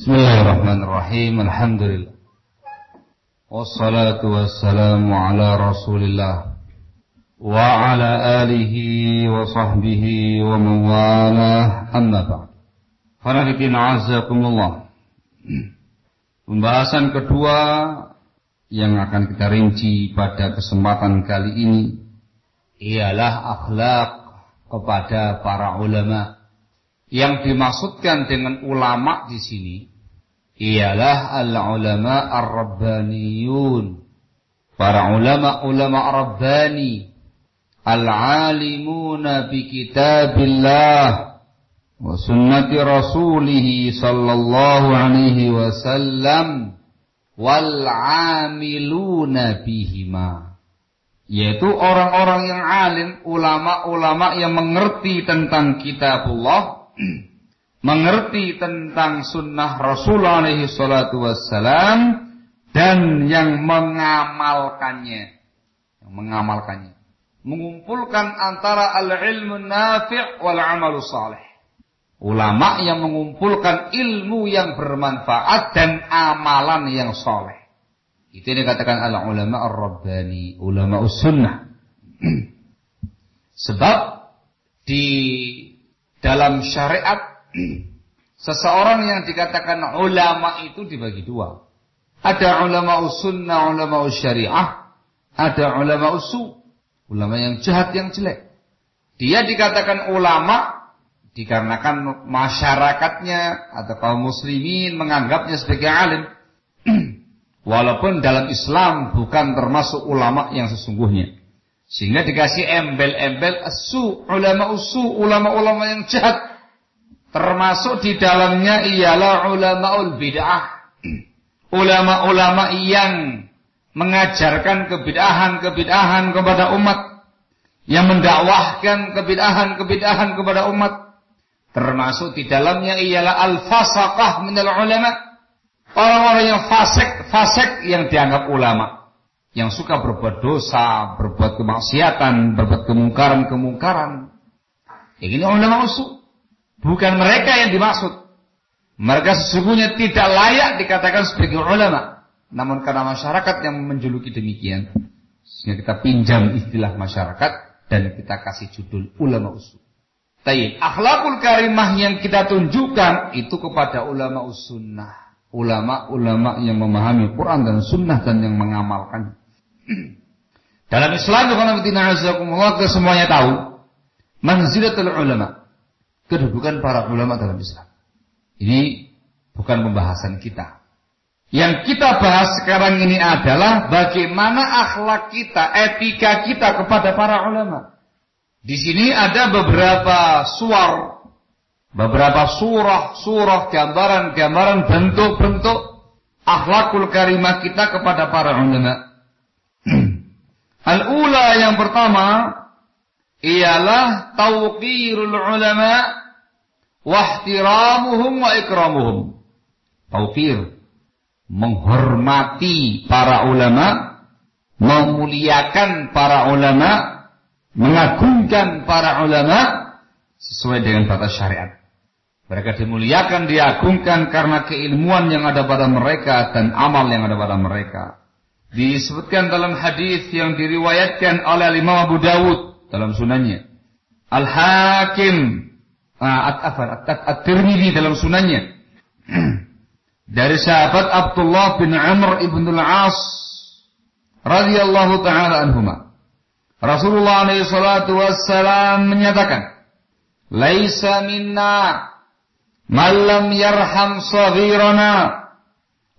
Bismillahirrahmanirrahim. Alhamdulillah. Wassalatu wassalamu ala Rasulillah wa ala alihi wa sahbihi wa mawalah amma ba'd. Farahidina azakumullah. Pembahasan kedua yang akan kita rinci pada kesempatan kali ini ialah akhlak kepada para ulama. Yang dimaksudkan dengan ulama di sini ialah al-ulama ar-rabbaniyun. Para ulama-ulama rabbani al-alimuna bi kitabillah wa sunnati rasulih sallallahu alaihi wasallam wal amiluna bihima yaitu orang-orang yang alim, ulama-ulama yang mengerti tentang kitabullah, mengerti tentang sunnah Rasulullah alaihi salatu wassalam dan yang mengamalkannya. Yang mengamalkannya. Mengumpulkan antara al-ilmu nafi' wal amalu salih. Ulama yang mengumpulkan ilmu yang bermanfaat dan amalan yang soleh. Itu yang dikatakan al ulama ar-rabbani, ulama sunnah. Sebab di dalam syariat seseorang yang dikatakan ulama itu dibagi dua. Ada ulama sunnah, ulama syariah, ada ulama usu, ulama yang jahat yang jelek. Dia dikatakan ulama dikarenakan masyarakatnya atau kaum muslimin menganggapnya sebagai alim walaupun dalam Islam bukan termasuk ulama yang sesungguhnya sehingga dikasih embel-embel asu ulama usu ulama-ulama yang jahat termasuk di dalamnya ialah ulamaul bid'ah ulama-ulama yang mengajarkan kebid'ahan-kebid'ahan kepada umat yang mendakwahkan kebid'ahan-kebid'ahan kepada umat Termasuk di dalamnya ialah al-fasaqah minal ulama. Orang-orang yang fasik, fasik yang dianggap ulama. Yang suka berbuat dosa, berbuat kemaksiatan, berbuat kemungkaran-kemungkaran. Yang ini ulama usul. Bukan mereka yang dimaksud. Mereka sesungguhnya tidak layak dikatakan sebagai ulama. Namun karena masyarakat yang menjuluki demikian. Sehingga kita pinjam istilah masyarakat dan kita kasih judul ulama usul. Tayyib. Akhlakul karimah yang kita tunjukkan itu kepada ulama sunnah. Ulama-ulama yang memahami Quran dan sunnah dan yang mengamalkan. Dalam Islam, kita semuanya tahu. Manzilatul ulama. Kedudukan para ulama dalam Islam. Ini bukan pembahasan kita. Yang kita bahas sekarang ini adalah bagaimana akhlak kita, etika kita kepada para ulama. Di sini ada beberapa suar, beberapa surah, surah, gambaran, gambaran, bentuk-bentuk akhlakul karimah kita kepada para ulama. Al-ula yang pertama ialah tauqirul ulama wa ihtiramuhum wa ikramuhum. Tauqir menghormati para ulama, memuliakan para ulama mengagungkan para ulama sesuai dengan batas syariat. Mereka dimuliakan, diagungkan karena keilmuan yang ada pada mereka dan amal yang ada pada mereka. Disebutkan dalam hadis yang diriwayatkan oleh Imam Abu Dawud dalam sunannya. Al-Hakim At-Tirmidzi dalam sunannya. Dari sahabat Abdullah bin Amr ibn al-As radhiyallahu taala anhumah. Rasulullah SAW menyatakan, Laisa minna man lam yarham saghirana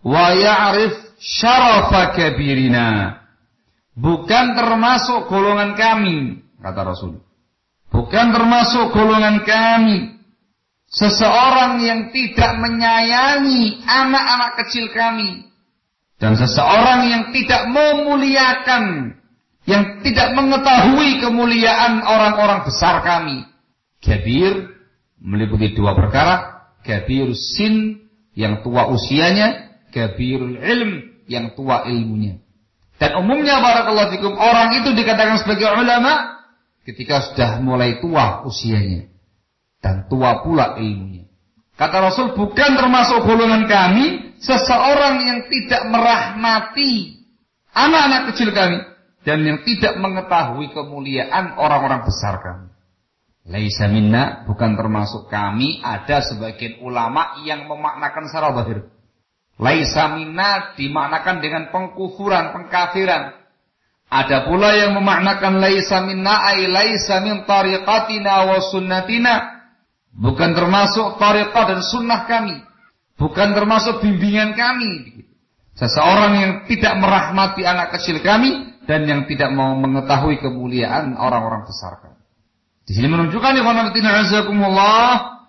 wa ya'rif syarafa kabirina. Bukan termasuk golongan kami, kata Rasul. Bukan termasuk golongan kami. Seseorang yang tidak menyayangi anak-anak kecil kami. Dan seseorang yang tidak memuliakan yang tidak mengetahui kemuliaan orang-orang besar kami. Gabir meliputi dua perkara, gabir sin yang tua usianya, gabirul ilm yang tua ilmunya. Dan umumnya barakallahu fikum orang itu dikatakan sebagai ulama ketika sudah mulai tua usianya dan tua pula ilmunya. Kata Rasul, bukan termasuk golongan kami seseorang yang tidak merahmati anak-anak kecil kami dan yang tidak mengetahui kemuliaan orang-orang besar kami. Laisa minna bukan termasuk kami ada sebagian ulama yang memaknakan secara zahir. Laisa minna dimaknakan dengan pengkufuran, pengkafiran. Ada pula yang memaknakan laisa minna ay laisa min tariqatina wa sunnatina. Bukan termasuk tariqah dan sunnah kami. Bukan termasuk bimbingan kami. Seseorang yang tidak merahmati anak kecil kami dan yang tidak mau mengetahui kemuliaan orang-orang besar kami. Di sini menunjukkan ya azakumullah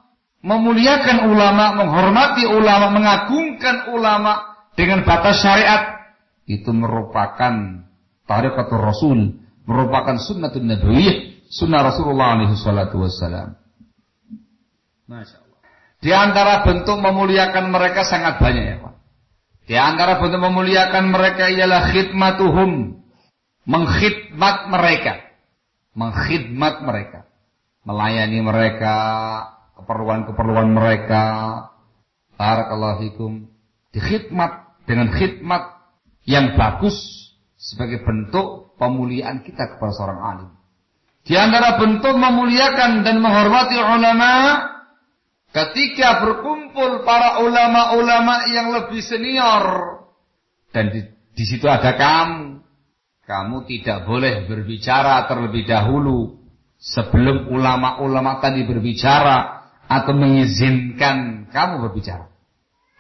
memuliakan ulama, menghormati ulama, mengagungkan ulama dengan batas syariat itu merupakan tariqatul rasul, merupakan sunnatun nabawiyah, sunnah Rasulullah alaihi salatu wassalam. Di antara bentuk memuliakan mereka sangat banyak ya Pak. Di antara bentuk memuliakan mereka ialah khidmatuhum. Mengkhidmat mereka. Mengkhidmat mereka melayani mereka, keperluan-keperluan mereka. Barakallahu fikum. Dikhidmat dengan khidmat yang bagus sebagai bentuk pemuliaan kita kepada seorang alim. Di antara bentuk memuliakan dan menghormati ulama ketika berkumpul para ulama-ulama yang lebih senior dan di, di situ ada kamu. Kamu tidak boleh berbicara terlebih dahulu sebelum ulama-ulama tadi berbicara atau mengizinkan kamu berbicara.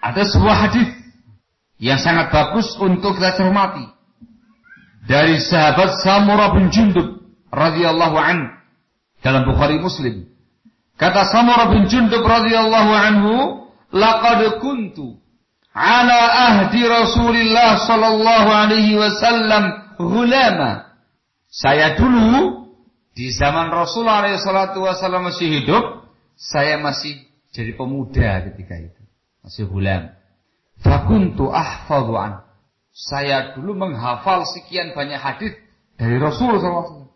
Ada sebuah hadis yang sangat bagus untuk kita cermati dari sahabat Samurah bin Jundub radhiyallahu an dalam Bukhari Muslim. Kata Samurah bin Jundub radhiyallahu anhu, "Laqad kuntu ala ahdi Rasulillah sallallahu alaihi wasallam ghulama." Saya dulu di zaman Rasulullah SAW masih hidup, saya masih jadi pemuda ketika itu. Masih bulan. Fakuntu ahfadhu an. Saya dulu menghafal sekian banyak hadis dari Rasulullah SAW.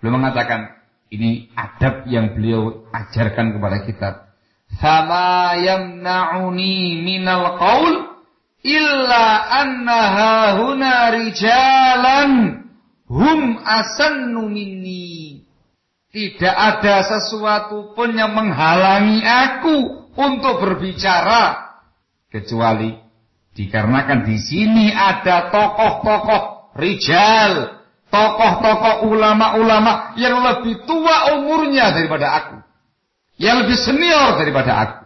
Beliau mengatakan, ini adab yang beliau ajarkan kepada kita. Fama yamna'uni minal qaul illa annaha huna rijalan hum asannu minni. Tidak ada sesuatu pun yang menghalangi aku untuk berbicara kecuali dikarenakan di sini ada tokoh-tokoh rijal, tokoh-tokoh ulama-ulama yang lebih tua umurnya daripada aku. Yang lebih senior daripada aku.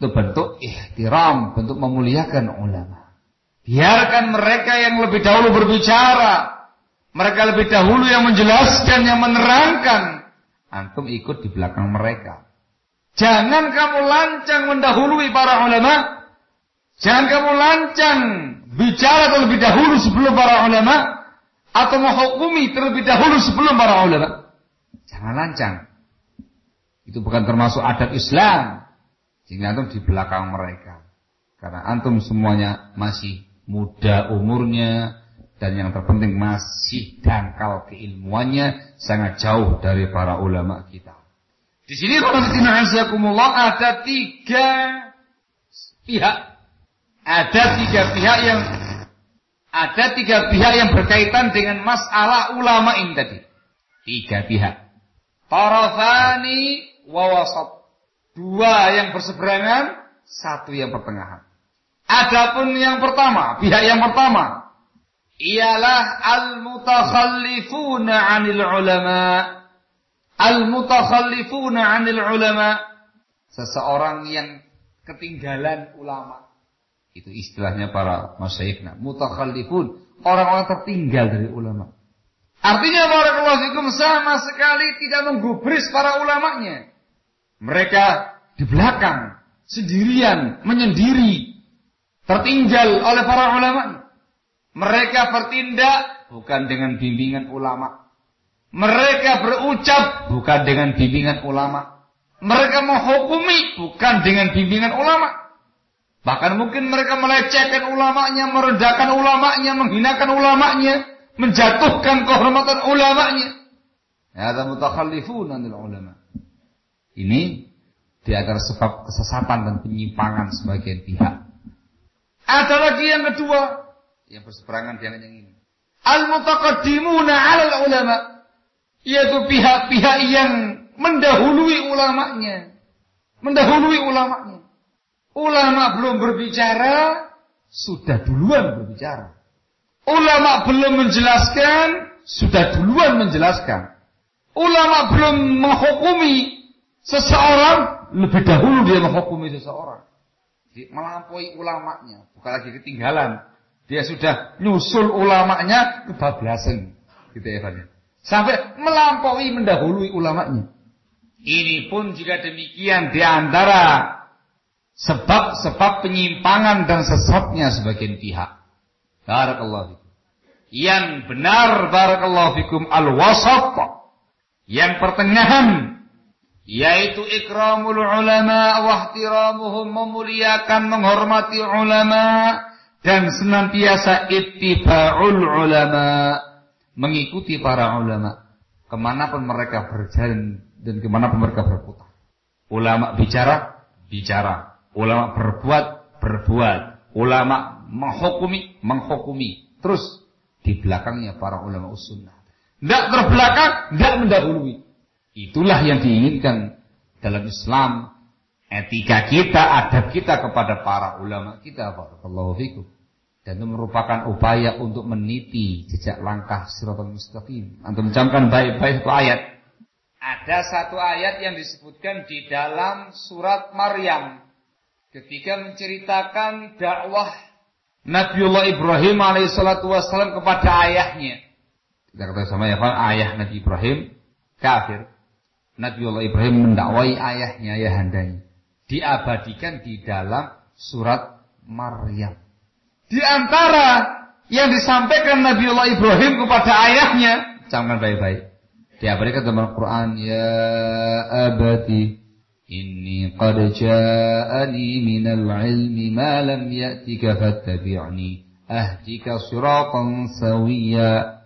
Itu bentuk ihtiram, bentuk memuliakan ulama. Biarkan mereka yang lebih dahulu berbicara. Mereka lebih dahulu yang menjelaskan, yang menerangkan. Antum ikut di belakang mereka. Jangan kamu lancang mendahului para ulama. Jangan kamu lancang bicara terlebih dahulu sebelum para ulama. Atau menghukumi terlebih dahulu sebelum para ulama. Jangan lancang. Itu bukan termasuk adat Islam. Sehingga antum di belakang mereka. Karena antum semuanya masih muda umurnya, dan yang terpenting masih dangkal keilmuannya sangat jauh dari para ulama kita. Di sini azakumullah ada tiga pihak. Ada tiga pihak yang ada tiga pihak yang berkaitan dengan masalah ulama ini tadi. Tiga pihak. Tarafani wawasat. Dua yang berseberangan, satu yang pertengahan. Adapun yang pertama, pihak yang pertama, ialah al-mutakhallifuna 'anil ulama. Al-mutakhallifuna 'anil ulama. Seseorang yang ketinggalan ulama. Itu istilahnya para masyayikhna. Mutakhallifun. Orang-orang tertinggal dari ulama. Artinya barakallahu fikum sama sekali tidak menggubris para ulamanya. Mereka di belakang, sendirian, menyendiri, tertinggal oleh para ulama. Mereka bertindak bukan dengan bimbingan ulama. Mereka berucap bukan dengan bimbingan ulama. Mereka menghukumi bukan dengan bimbingan ulama. Bahkan mungkin mereka melecehkan ulamanya, merendahkan ulamanya, menghinakan ulamanya, menjatuhkan kehormatan ulamanya. Ada mutakhallifun ulama. Ini di antara sebab kesesatan dan penyimpangan sebagian pihak. Ada lagi yang kedua yang berseberangan dengan yang ini. Al-mutaqaddimuna 'alal ulama yaitu pihak-pihak yang mendahului ulamanya. Mendahului ulamanya. Ulama belum berbicara, sudah duluan berbicara. Ulama belum menjelaskan, sudah duluan menjelaskan. Ulama belum menghukumi seseorang, lebih dahulu dia menghukumi seseorang. Dia melampaui ulamanya, bukan lagi ketinggalan. Dia sudah nyusul ulamanya kebablasan. Gitu ya, Pak. Sampai melampaui mendahului ulamanya. Ini pun jika demikian di antara sebab-sebab penyimpangan dan sesatnya sebagian pihak. Barakallahu fikum. Yang benar barakallahu fikum al-wasat. Yang pertengahan yaitu ikramul ulama wa ihtiramuhum memuliakan menghormati ulama dan senantiasa ittiba'ul ulama mengikuti para ulama ke mana pun mereka berjalan dan ke mana pun mereka berputar. Ulama bicara, bicara. Ulama berbuat, berbuat. Ulama menghukumi, menghukumi. Terus di belakangnya para ulama usunnah. Tidak terbelakang, tidak mendahului. Itulah yang diinginkan dalam Islam. Etika kita, adab kita kepada para ulama kita. Barakallahu fikum. Dan itu merupakan upaya untuk meniti jejak langkah siratul mustaqim. Antum camkan baik-baik itu ayat. Ada satu ayat yang disebutkan di dalam surat Maryam ketika menceritakan dakwah Nabiullah Ibrahim alaihissalatu wassalam kepada ayahnya. Kita kata sama ya kan, ayah Nabi Ibrahim kafir. Nabiullah Ibrahim mendakwai ayahnya, ayahandanya. Diabadikan di dalam surat Maryam. Di antara yang disampaikan Nabiullah Ibrahim kepada ayahnya, camkan baik-baik. Diabadikan dalam Al-Quran, Ya abati, Inni qad ja'ani minal ilmi ma lam ya'tika fattabi'ni ahdika siratan sawiya.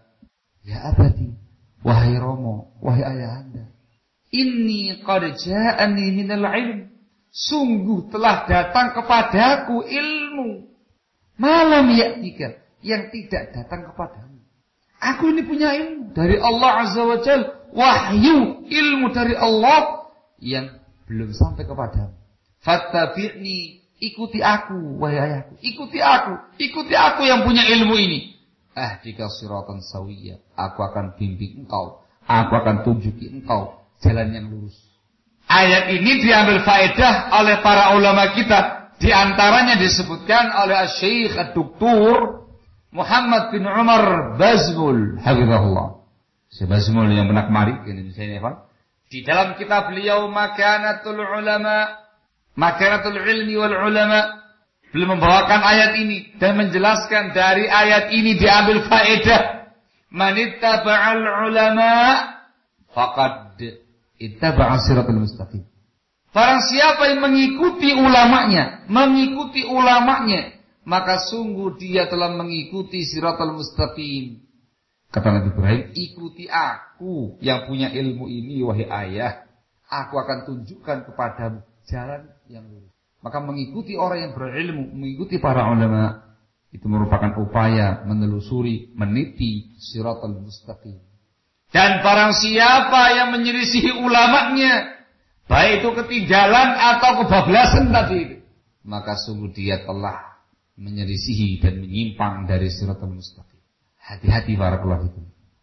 Ya abadi, wahai Romo, wahai ayahanda. Inni qad ja'ani minal ilmi. Sungguh telah datang kepadaku ilmu Malam ya tiga yang tidak datang kepadamu. Aku ini punya ilmu dari Allah Azza wa Jal. Wahyu ilmu dari Allah yang belum sampai kepadamu. Fattabi'ni ikuti aku wahai ayahku. Ikuti aku. Ikuti aku yang punya ilmu ini. Ah jika suratan sawiyah. Aku akan bimbing engkau. Aku akan tunjuki engkau jalan yang lurus. Ayat ini diambil faedah oleh para ulama kita di antaranya disebutkan oleh Syekh Dr. Muhammad bin Umar Bazmul hafizahullah. Syekh Bazmul yang pernah kemari ini. Di dalam kitab beliau Makanatul Ulama, Makanatul Ilmi wal Ulama, beliau membawakan ayat ini dan menjelaskan dari ayat ini diambil faedah. Manittaba'al ulama faqad ittaba'a siratal mustaqim. Barang siapa yang mengikuti ulamanya, mengikuti ulamanya, maka sungguh dia telah mengikuti siratal mustaqim. Kata Nabi Ibrahim, ikuti aku yang punya ilmu ini wahai ayah. Aku akan tunjukkan kepadamu jalan yang lurus. Maka mengikuti orang yang berilmu, mengikuti para ulama, itu merupakan upaya menelusuri, meniti siratal mustaqim. Dan barang siapa yang menyelisihi ulamanya, Baik itu ketinggalan atau kebablasan tadi Maka sungguh dia telah menyelisihi dan menyimpang dari siratul mustaqim. Hati-hati para itu.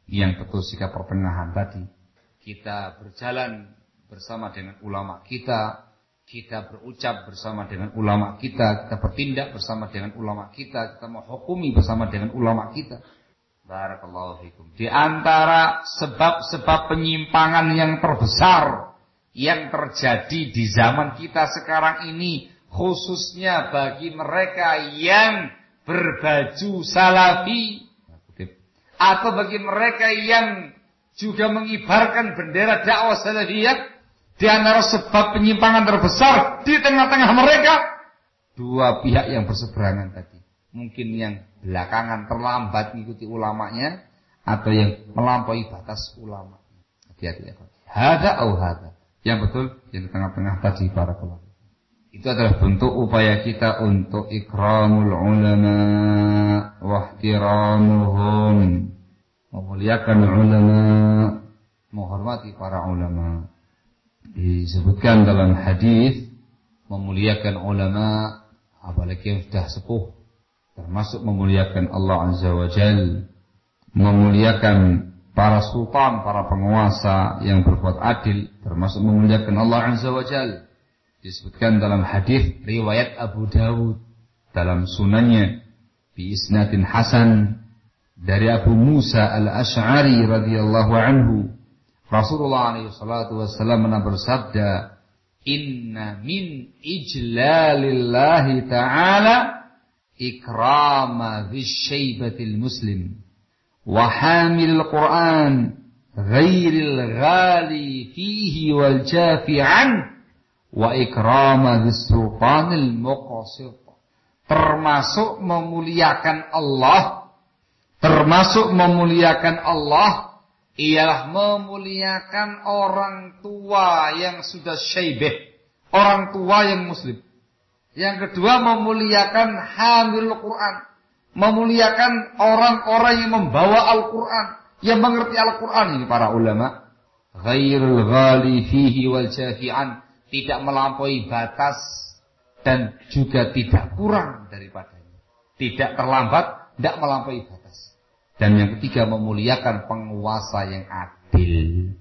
Yang betul sikap pertengahan tadi. Kita berjalan bersama dengan ulama kita. Kita berucap bersama dengan ulama kita. Kita bertindak bersama dengan ulama kita. Kita menghukumi bersama dengan ulama kita. Di antara sebab-sebab penyimpangan yang terbesar yang terjadi di zaman kita sekarang ini khususnya bagi mereka yang berbaju salafi atau bagi mereka yang juga mengibarkan bendera dakwah salafiyah di antara sebab penyimpangan terbesar di tengah-tengah mereka dua pihak yang berseberangan tadi. Mungkin yang belakangan terlambat mengikuti ulamanya atau yang melampaui batas ulama hati-hati ya hada au hada Yang betul yang tengah-tengah tadi para keluarga. Itu adalah bentuk upaya kita untuk ikramul ulama wahtiramuhum. Memuliakan ulama, menghormati para ulama. Disebutkan dalam hadis memuliakan ulama apalagi yang sudah sepuh termasuk memuliakan Allah Azza wa Jal. Memuliakan para sultan, para penguasa yang berbuat adil. Termasuk memuliakan Allah Azza wa Jal. Disebutkan dalam hadis riwayat Abu Dawud dalam sunannya bi isnadin hasan dari Abu Musa al-Ash'ari radhiyallahu anhu. Rasulullah alaihi salatu wasallam bersabda, "Inna min ijlalillahi ta'ala ikrama dzsyaibatil muslim wa hamil Qur'an ghairil ghali fihi wal jafi'an wa ikrama muqasit." Termasuk memuliakan Allah, termasuk memuliakan Allah ialah memuliakan orang tua yang sudah syaibeh, orang tua yang muslim. Yang kedua memuliakan hamil Quran, memuliakan orang-orang yang membawa Al-Quran, yang mengerti Al-Quran ini para ulama. Ghairul ghali fihi wal jafi'an, tidak melampaui batas dan juga tidak kurang daripadanya. Tidak terlambat, tidak melampaui batas. Dan yang ketiga memuliakan penguasa yang adil.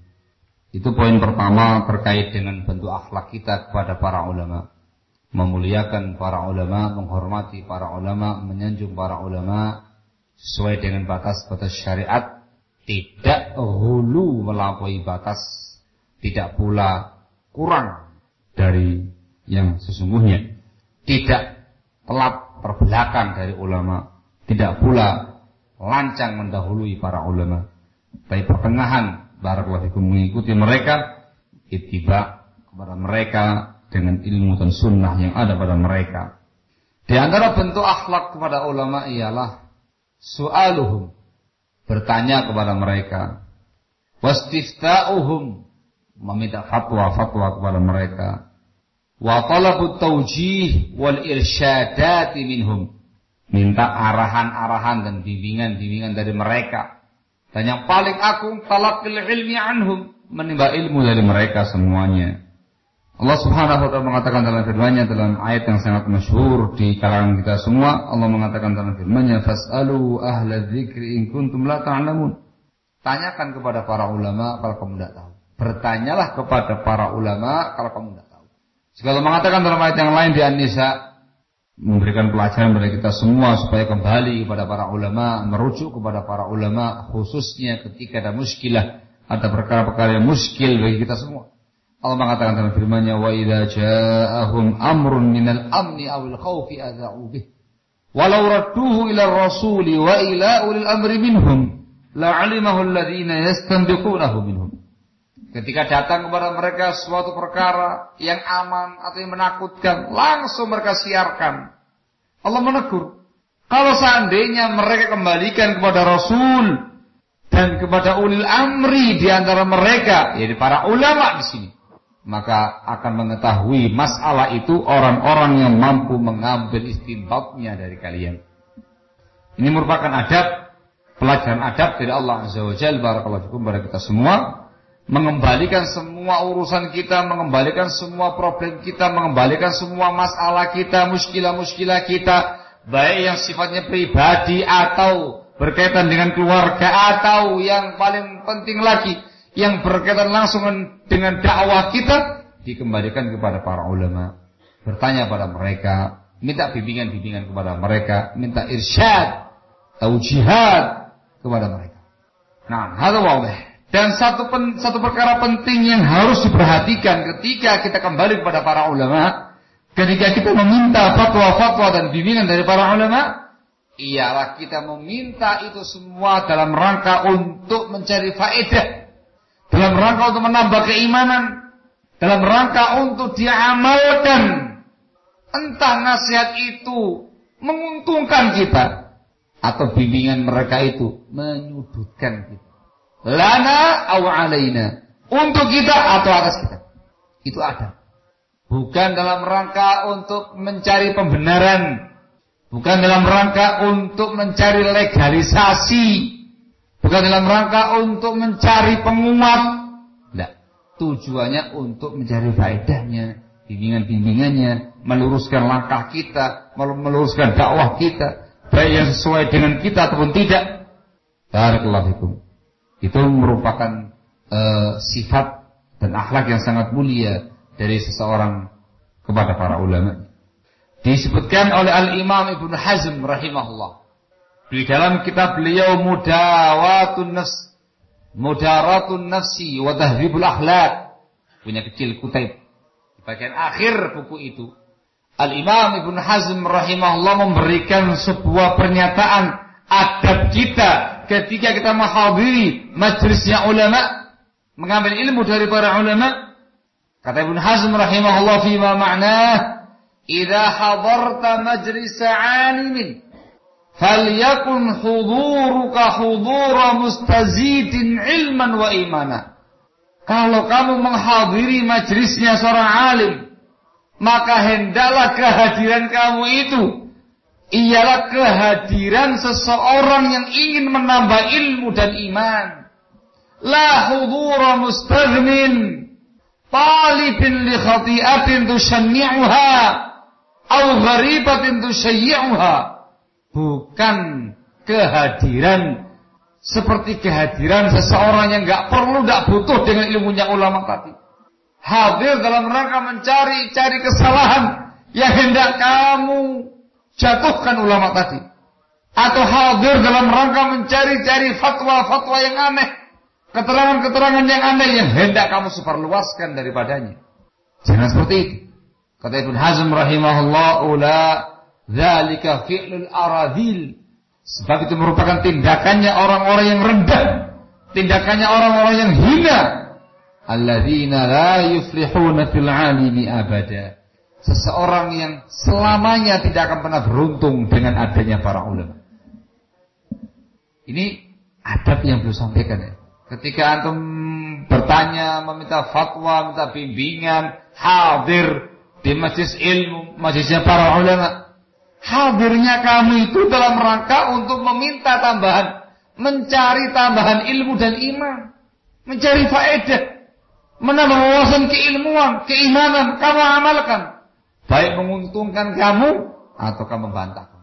Itu poin pertama terkait dengan bentuk akhlak kita kepada para ulama. Memuliakan para ulama, menghormati para ulama, menyanjung para ulama sesuai dengan batas-batas syariat, tidak hulu melampaui batas, tidak pula kurang dari yang sesungguhnya. Tidak telat terbelakang dari ulama, tidak pula lancang mendahului para ulama. Tapi pertengahan barakallahu mengikuti mereka, ittiba kepada mereka dengan ilmu dan sunnah yang ada pada mereka. Di antara bentuk akhlak kepada ulama ialah su'aluhum, bertanya kepada mereka. Wastifta'uhum, meminta fatwa-fatwa kepada mereka. Wa talabut tawjih wal irsyadati minhum minta arahan-arahan dan bimbingan-bimbingan dari mereka. Dan yang paling agung talaqil ilmi anhum, menimba ilmu dari mereka semuanya. Allah Subhanahu wa taala mengatakan dalam firman-Nya dalam ayat yang sangat masyhur di kalangan kita semua, Allah mengatakan dalam firman-Nya, "Fas'alu ahla dzikri in kuntum la ta'lamun." Tanyakan kepada para ulama kalau kamu tidak tahu. Bertanyalah kepada para ulama kalau kamu tidak tahu. Segala mengatakan dalam ayat yang lain di An-Nisa, memberikan pelajaran kepada kita semua supaya kembali kepada para ulama, merujuk kepada para ulama khususnya ketika ada muskilah, ada perkara-perkara yang muskil bagi kita semua. Allah mengatakan dalam firman-Nya wa idza ja'ahum amrun minal amni awil khawfi adza'u bih. Walau radduhu ila rasuli wa ila ulil amri minhum la'alimahu alladhina yastanbiqunahu minhum. Ketika datang kepada mereka suatu perkara yang aman atau yang menakutkan, langsung mereka siarkan. Allah menegur. Kalau seandainya mereka kembalikan kepada Rasul dan kepada ulil amri di antara mereka, yaitu para ulama di sini, maka akan mengetahui masalah itu orang-orang yang mampu mengambil istinbatnya dari kalian. Ini merupakan adab, pelajaran adab dari Allah Azza wa Jalla barakallahu fikum kita semua mengembalikan semua urusan kita, mengembalikan semua problem kita, mengembalikan semua masalah kita, muskilah-muskilah kita, baik yang sifatnya pribadi atau berkaitan dengan keluarga atau yang paling penting lagi yang berkaitan langsung dengan dakwah kita dikembalikan kepada para ulama. Bertanya pada mereka, minta bimbingan-bimbingan kepada mereka, minta irsyad, jihad kepada mereka. Nah, hal wawah. Dan satu pen, satu perkara penting yang harus diperhatikan ketika kita kembali kepada para ulama, ketika kita meminta fatwa-fatwa dan bimbingan dari para ulama, ialah kita meminta itu semua dalam rangka untuk mencari faedah, dalam rangka untuk menambah keimanan, dalam rangka untuk diamalkan. Entah nasihat itu menguntungkan kita atau bimbingan mereka itu menyudutkan kita lana aw alaina untuk kita atau atas kita Itu ada. Bukan dalam rangka untuk mencari pembenaran. Bukan dalam rangka untuk mencari legalisasi. Bukan dalam rangka untuk mencari penguat. Tidak. Tujuannya untuk mencari faedahnya. Bimbingan-bimbingannya. Meluruskan langkah kita. Meluruskan dakwah kita. Baik yang sesuai dengan kita ataupun tidak. Barakallahu Itu merupakan uh, sifat dan akhlak yang sangat mulia dari seseorang kepada para ulama. Disebutkan oleh Al-Imam Ibnu Hazm rahimahullah. Di dalam kitab beliau Mudawatun Nafs, Mudaratun Nafsi wa Tahdzibul Akhlaq. Punya kecil kutip. Di bagian akhir buku itu, Al-Imam Ibnu Hazm rahimahullah memberikan sebuah pernyataan adab kita ketika kita menghadiri majlisnya ulama, mengambil ilmu dari para ulama, Kata Ibn Hazm rahimahullah fima ma'nah, "Idza hadarta majlis 'alimin, falyakun huduruka hudura mustazidin ilman wa imana." Kalau kamu menghadiri majlisnya seorang alim, maka hendaklah kehadiran kamu itu ialah kehadiran seseorang yang ingin menambah ilmu dan iman. La hudura mustaghnin talibin li khati'atin tushanni'uha au gharibatin tushayyi'uha bukan kehadiran seperti kehadiran seseorang yang nggak perlu nggak butuh dengan ilmunya ulama tadi hadir dalam rangka mencari cari kesalahan yang hendak kamu jatuhkan ulama tadi atau hadir dalam rangka mencari-cari fatwa-fatwa yang aneh keterangan-keterangan yang aneh yang hendak kamu seperluaskan daripadanya. Jangan seperti itu. Kata Ibn Hazm rahimahullah, ula dzalika fi'lul aradil. Sebab itu merupakan tindakannya orang-orang yang rendah, tindakannya orang-orang yang hina. Alladzina la yuflihuna fil alimi abada. Seseorang yang selamanya tidak akan pernah beruntung dengan adanya para ulama. Ini adab yang belum sampaikan ya. Ketika antum bertanya, meminta fatwa, minta bimbingan, hadir di majlis ilmu, majlisnya para ulama. Hadirnya kamu itu dalam rangka untuk meminta tambahan, mencari tambahan ilmu dan iman, mencari faedah, menambah wawasan keilmuan, keimanan, kamu amalkan. Baik menguntungkan kamu atau kamu membantah.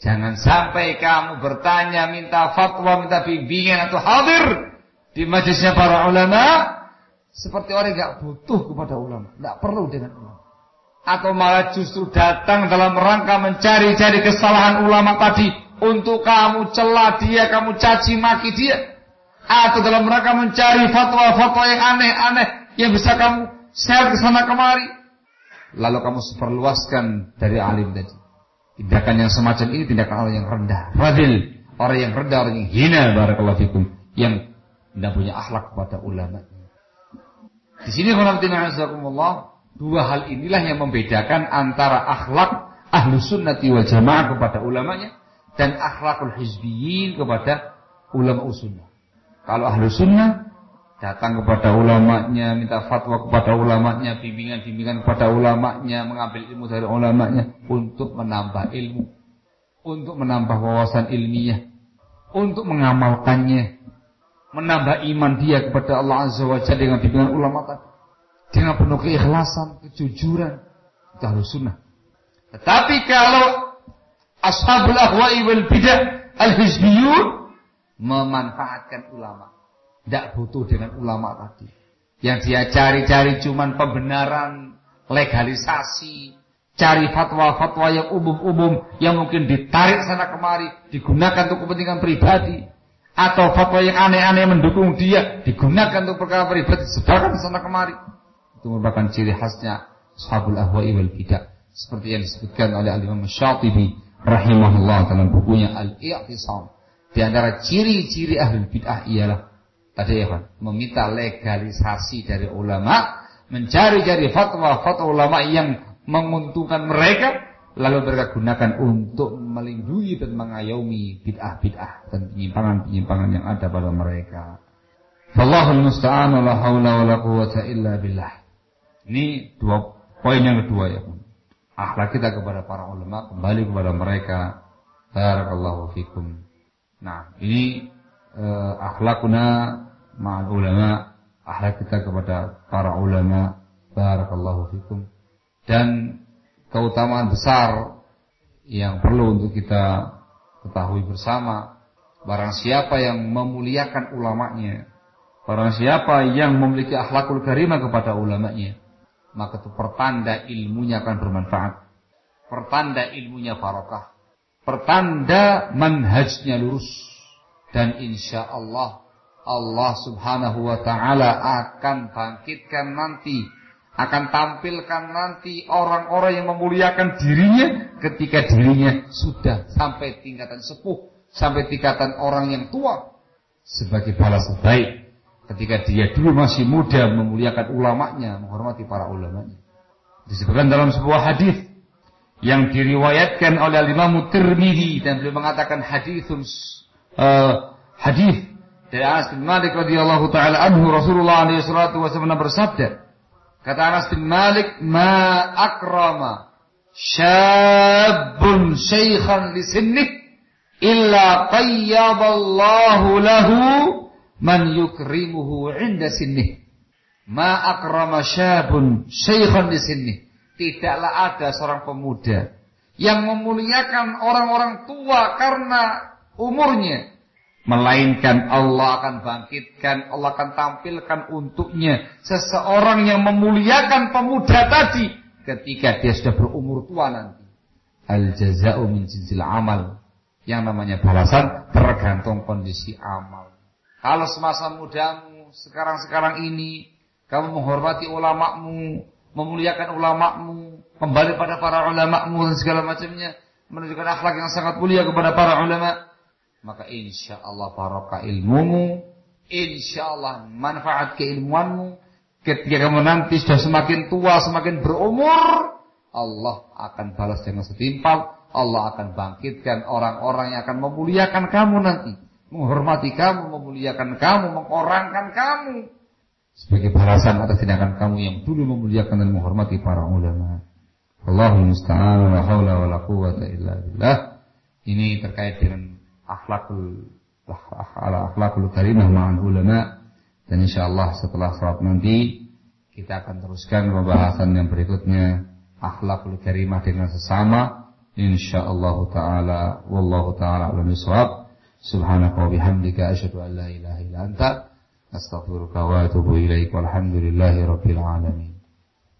Jangan sampai kamu bertanya, minta fatwa, minta bimbingan atau hadir di majlisnya para ulama seperti orang yang butuh kepada ulama, tidak perlu dengan ulama. Atau malah justru datang dalam rangka mencari-cari kesalahan ulama tadi untuk kamu celah dia, kamu caci maki dia. Atau dalam rangka mencari fatwa-fatwa yang aneh-aneh yang bisa kamu share ke sana kemari. Lalu kamu seperluaskan dari alim tadi. Tindakan yang semacam ini tindakan orang yang rendah, radil, orang yang rendah, orang yang hina barakallahu fikum, yang tidak punya akhlak kepada ulama. Di sini Allah dua hal inilah yang membedakan antara akhlak ahlu sunnati wal jamaah kepada ulamanya dan akhlakul hizbiyin kepada ulama sunnah. Kalau ahlu sunnah datang kepada ulamanya, minta fatwa kepada ulamanya, bimbingan-bimbingan kepada ulamanya, mengambil ilmu dari ulamanya untuk menambah ilmu, untuk menambah wawasan ilmiah, untuk mengamalkannya, menambah iman dia kepada Allah Azza wa Jalla dengan bimbingan ulama tadi. Dengan penuh keikhlasan, kejujuran. Itu harus sunnah. Tetapi kalau ashabul ahwa'i wal bidah al-hizbiyun memanfaatkan ulama. Tidak butuh dengan ulama tadi. Yang dia cari-cari cuman pembenaran, legalisasi, cari fatwa-fatwa yang umum-umum yang mungkin ditarik sana kemari, digunakan untuk kepentingan pribadi atau fatwa yang aneh-aneh mendukung dia digunakan untuk perkara pribadi sebarkan sana kemari. Itu merupakan ciri khasnya sahabul ahwa'i wal bidah. Seperti yang disebutkan oleh Al-Imam Syatibi rahimahullah dalam bukunya Al-I'tisam. Di antara ciri-ciri ahli bid'ah ialah tadi ya kan, meminta legalisasi dari ulama, mencari-cari fatwa-fatwa ulama yang menguntungkan mereka lalu mereka gunakan untuk melindungi dan mengayomi bid'ah-bid'ah dan penyimpangan-penyimpangan yang ada pada mereka. Wallahul musta'an wa la haula wa la quwwata illa billah. Ini dua poin yang kedua ya. Akhlak kita kepada para ulama kembali kepada mereka. Barakallahu fikum. Nah, ini uh, akhlakuna ma'al ulama, akhlak kita kepada para ulama. Barakallahu fikum. Dan keutamaan besar yang perlu untuk kita ketahui bersama barang siapa yang memuliakan ulamanya barang siapa yang memiliki akhlakul karimah kepada ulamanya maka itu pertanda ilmunya akan bermanfaat. Pertanda ilmunya barokah. Pertanda manhajnya lurus. Dan insya Allah Allah subhanahu wa ta'ala akan bangkitkan nanti akan tampilkan nanti orang-orang yang memuliakan dirinya ketika dirinya sudah sampai tingkatan sepuh, sampai tingkatan orang yang tua sebagai balas baik ketika dia dulu masih muda memuliakan ulamanya, menghormati para ulamanya. Disebutkan dalam sebuah hadis yang diriwayatkan oleh Imam Tirmidzi dan beliau mengatakan hadithun uh, hadis dari Anas bin Malik radhiyallahu taala anhu Rasulullah alaihi wasallam bersabda Kata Anas bin Malik, "Ma akrama syabun syaikhan li sinnih illa qayyaballahu lahu man yukrimuhu inda sinnih." Ma akrama syabun syaikhan li sinnih. Tidaklah ada seorang pemuda yang memuliakan orang-orang tua karena umurnya Melainkan Allah akan bangkitkan, Allah akan tampilkan untuknya seseorang yang memuliakan pemuda tadi ketika dia sudah berumur tua nanti. Al jaza'u min jinsil amal. Yang namanya balasan tergantung kondisi amal. Kalau semasa mudamu, sekarang-sekarang ini, kamu menghormati ulamamu, memuliakan ulamamu, kembali pada para ulamamu dan segala macamnya, menunjukkan akhlak yang sangat mulia kepada para ulama, maka insya Allah barokah ilmumu, insya Allah manfaat keilmuanmu. Ketika kamu nanti sudah semakin tua, semakin berumur, Allah akan balas dengan setimpal. Allah akan bangkitkan orang-orang yang akan memuliakan kamu nanti. Menghormati kamu, memuliakan kamu, mengorangkan kamu. Sebagai balasan atas tindakan kamu yang dulu memuliakan dan menghormati para ulama. Allahumma musta'an wa hawla wa la quwwata illa billah. Ini terkait dengan akhlakul ala akhlakul karimah ma'al ulama dan insyaallah setelah salat nanti kita akan teruskan pembahasan yang berikutnya akhlakul karimah dengan sesama insyaallah taala wallahu taala alam subhanaka wa bihamdika asyhadu anta astaghfiruka wa atubu ilaik walhamdulillahi rabbil alamin